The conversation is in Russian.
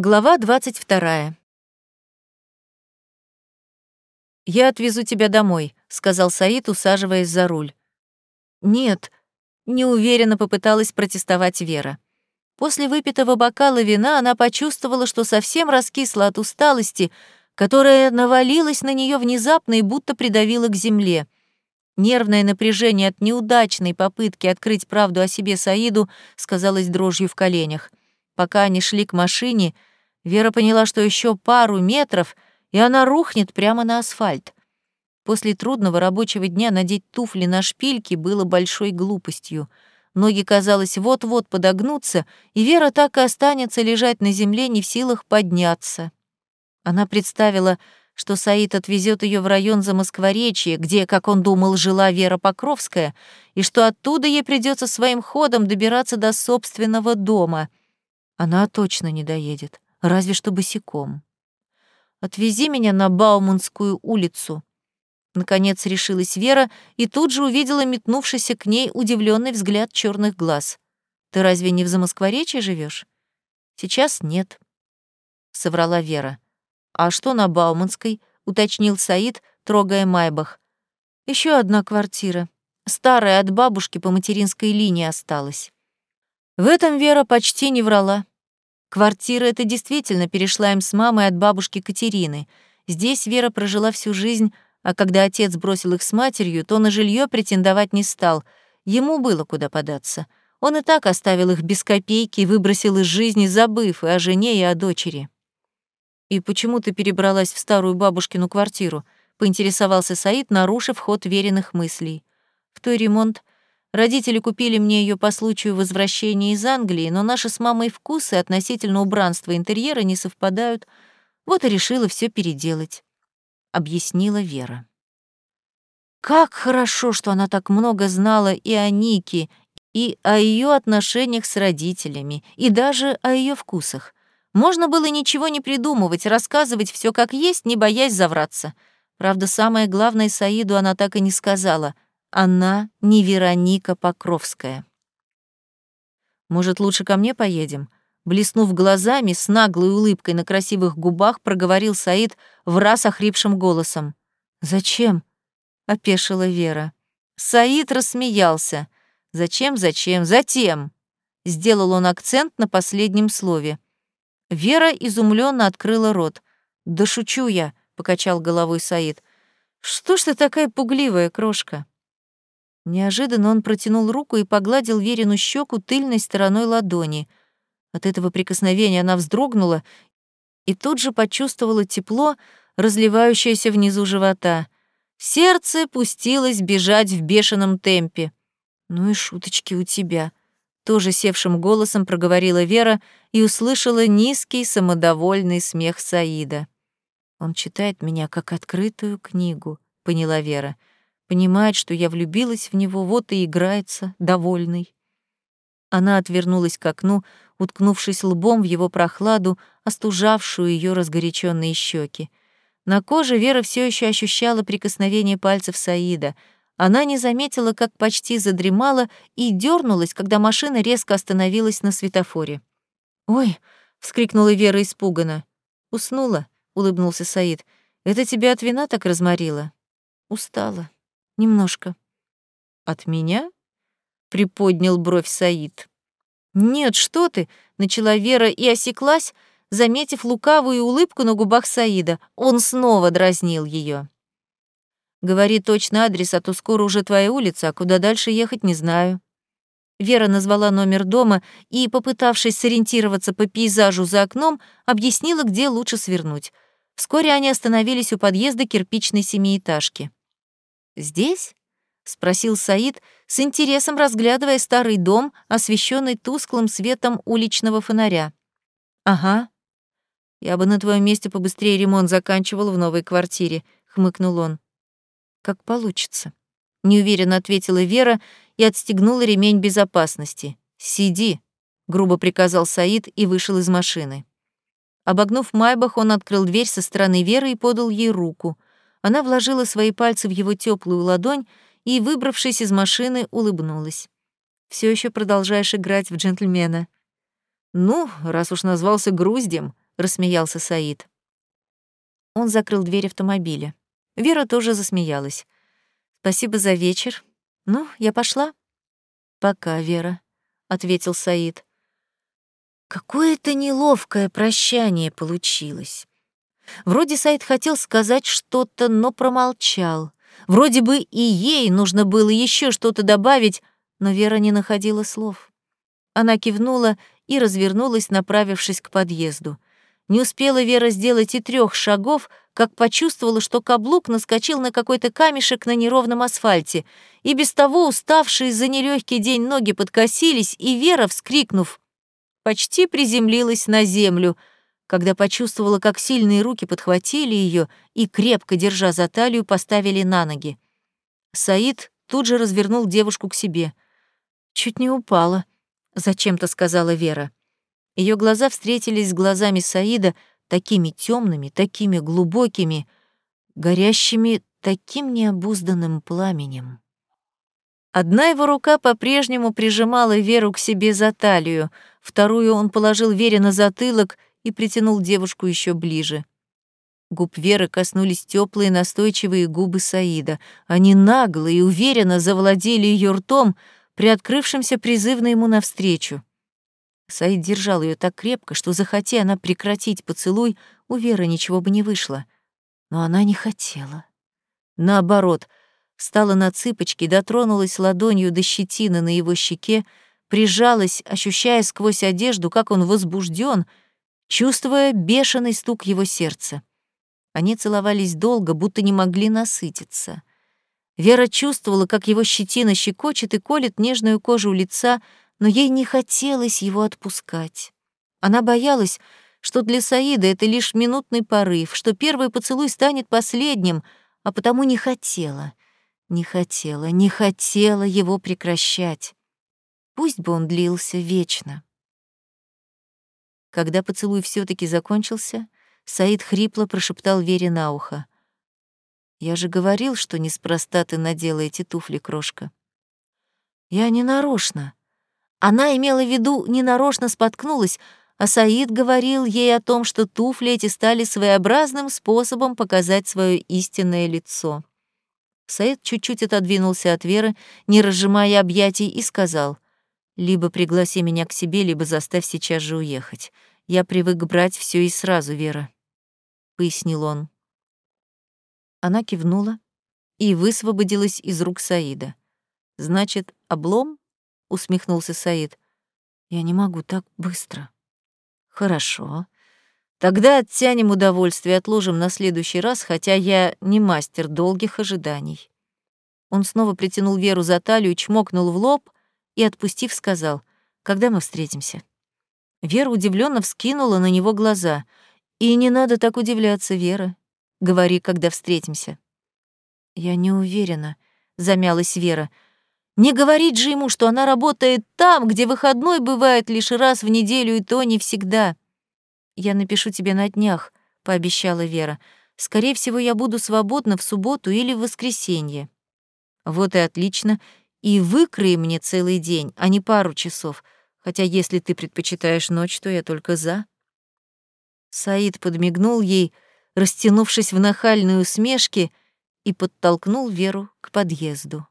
Глава 22. «Я отвезу тебя домой», — сказал Саид, усаживаясь за руль. «Нет», — неуверенно попыталась протестовать Вера. После выпитого бокала вина она почувствовала, что совсем раскисла от усталости, которая навалилась на нее внезапно и будто придавила к земле. Нервное напряжение от неудачной попытки открыть правду о себе Саиду сказалось дрожью в коленях. Пока они шли к машине, Вера поняла, что еще пару метров, и она рухнет прямо на асфальт. После трудного рабочего дня надеть туфли на шпильки было большой глупостью. Ноги, казалось, вот-вот подогнутся, и Вера так и останется лежать на земле, не в силах подняться. Она представила, что Саид отвезет ее в район Замоскворечья, где, как он думал, жила Вера Покровская, и что оттуда ей придется своим ходом добираться до собственного дома — она точно не доедет, разве что босиком. «Отвези меня на Бауманскую улицу», Наконец решилась Вера и тут же увидела метнувшийся к ней удивленный взгляд черных глаз. «Ты разве не в Замоскворечье живешь? «Сейчас нет», — соврала Вера. «А что на Бауманской?» — уточнил Саид, трогая Майбах. Еще одна квартира. Старая от бабушки по материнской линии осталась». В этом Вера почти не врала. Квартира эта действительно перешла им с мамой от бабушки Катерины. Здесь Вера прожила всю жизнь, а когда отец бросил их с матерью, то на жилье претендовать не стал. Ему было куда податься. Он и так оставил их без копейки и выбросил из жизни, забыв и о жене, и о дочери. «И почему ты перебралась в старую бабушкину квартиру?» — поинтересовался Саид, нарушив ход веренных мыслей. «В той ремонт Родители купили мне ее по случаю возвращения из Англии, но наши с мамой вкусы относительно убранства интерьера не совпадают. Вот и решила все переделать», — объяснила Вера. Как хорошо, что она так много знала и о Нике, и о ее отношениях с родителями, и даже о ее вкусах. Можно было ничего не придумывать, рассказывать все как есть, не боясь завраться. Правда, самое главное Саиду она так и не сказала — она не Вероника Покровская. «Может, лучше ко мне поедем?» Блеснув глазами, с наглой улыбкой на красивых губах, проговорил Саид в раз охрипшим голосом. «Зачем?» — опешила Вера. Саид рассмеялся. «Зачем, зачем, затем?» Сделал он акцент на последнем слове. Вера изумленно открыла рот. «Да шучу я», — покачал головой Саид. «Что ж ты такая пугливая, крошка?» Неожиданно он протянул руку и погладил Верину щеку тыльной стороной ладони. От этого прикосновения она вздрогнула и тут же почувствовала тепло, разливающееся внизу живота. Сердце пустилось бежать в бешеном темпе. «Ну и шуточки у тебя», — тоже севшим голосом проговорила Вера и услышала низкий самодовольный смех Саида. «Он читает меня как открытую книгу», — поняла Вера. Понимает, что я влюбилась в него, вот и играется, довольный. Она отвернулась к окну, уткнувшись лбом в его прохладу, остужавшую ее разгоряченные щеки. На коже Вера все еще ощущала прикосновение пальцев Саида. Она не заметила, как почти задремала, и дернулась, когда машина резко остановилась на светофоре. «Ой!» — вскрикнула Вера испуганно. «Уснула», — улыбнулся Саид. «Это тебя от вина так разморило?» «Устала», Немножко. От меня? Приподнял бровь Саид. Нет, что ты? Начала Вера и осеклась, заметив лукавую улыбку на губах Саида. Он снова дразнил ее. Говори точно адрес, а то скоро уже твоя улица, а куда дальше ехать не знаю. Вера назвала номер дома и, попытавшись сориентироваться по пейзажу за окном, объяснила, где лучше свернуть. Вскоре они остановились у подъезда кирпичной семиэтажки. «Здесь?» — спросил Саид, с интересом разглядывая старый дом, освещенный тусклым светом уличного фонаря. «Ага. Я бы на твоем месте побыстрее ремонт заканчивал в новой квартире», — хмыкнул он. «Как получится», — неуверенно ответила Вера и отстегнула ремень безопасности. «Сиди», — грубо приказал Саид и вышел из машины. Обогнув Майбах, он открыл дверь со стороны Веры и подал ей руку — она вложила свои пальцы в его теплую ладонь и, выбравшись из машины, улыбнулась. Все еще продолжаешь играть в джентльмена. Ну, раз уж назвался груздем, рассмеялся Саид. Он закрыл дверь автомобиля. Вера тоже засмеялась. Спасибо за вечер. Ну, я пошла. Пока, Вера, ответил Саид. Какое-то неловкое прощание получилось. Вроде Саид хотел сказать что-то, но промолчал. Вроде бы и ей нужно было еще что-то добавить, но Вера не находила слов. Она кивнула и развернулась, направившись к подъезду. Не успела Вера сделать и трех шагов, как почувствовала, что каблук наскочил на какой-то камешек на неровном асфальте, и без того уставшие за нелегкий день ноги подкосились, и Вера, вскрикнув, почти приземлилась на землю, когда почувствовала, как сильные руки подхватили ее и, крепко держа за талию, поставили на ноги. Саид тут же развернул девушку к себе. «Чуть не упала», — зачем-то сказала Вера. Ее глаза встретились с глазами Саида, такими темными, такими глубокими, горящими таким необузданным пламенем. Одна его рука по-прежнему прижимала Веру к себе за талию, вторую он положил Вере на затылок и притянул девушку еще ближе. Губ Веры коснулись теплые настойчивые губы Саида. Они нагло и уверенно завладели ее ртом, приоткрывшимся призывно ему навстречу. Саид держал ее так крепко, что, захоти она прекратить поцелуй, у Веры ничего бы не вышло. Но она не хотела. Наоборот, встала на цыпочки, дотронулась ладонью до щетины на его щеке, прижалась, ощущая сквозь одежду, как он возбужден, чувствуя бешеный стук его сердца. Они целовались долго, будто не могли насытиться. Вера чувствовала, как его щетина щекочет и колет нежную кожу лица, но ей не хотелось его отпускать. Она боялась, что для Саида это лишь минутный порыв, что первый поцелуй станет последним, а потому не хотела, не хотела, не хотела его прекращать. Пусть бы он длился вечно. Когда поцелуй все таки закончился, Саид хрипло прошептал Вере на ухо. «Я же говорил, что неспроста ты надела эти туфли, крошка». «Я не нарочно», она имела в виду, ненарочно споткнулась, а Саид говорил ей о том, что туфли эти стали своеобразным способом показать свое истинное лицо. Саид чуть-чуть отодвинулся от Веры, не разжимая объятий, и сказал, «Либо пригласи меня к себе, либо заставь сейчас же уехать. Я привык брать все и сразу, Вера», — пояснил он. Она кивнула и высвободилась из рук Саида. «Значит, облом?» — усмехнулся Саид. «Я не могу так быстро». «Хорошо. Тогда оттянем удовольствие, отложим на следующий раз, хотя я не мастер долгих ожиданий». Он снова притянул Веру за талию, чмокнул в лоб и, отпустив, сказал, «Когда мы встретимся?» Вера удивленно вскинула на него глаза. «И не надо так удивляться, Вера. Говори, когда встретимся». «Я не уверена», — замялась Вера. Не говорить же ему, что она работает там, где выходной бывает лишь раз в неделю, и то не всегда. «Я напишу тебе на днях», — пообещала Вера. «Скорее всего, я буду свободна в субботу или в воскресенье». «Вот и отлично. И выкрои мне целый день, а не пару часов. Хотя если ты предпочитаешь ночь, то я только за». Саид подмигнул ей, растянувшись в нахальной усмешке, и подтолкнул Веру к подъезду.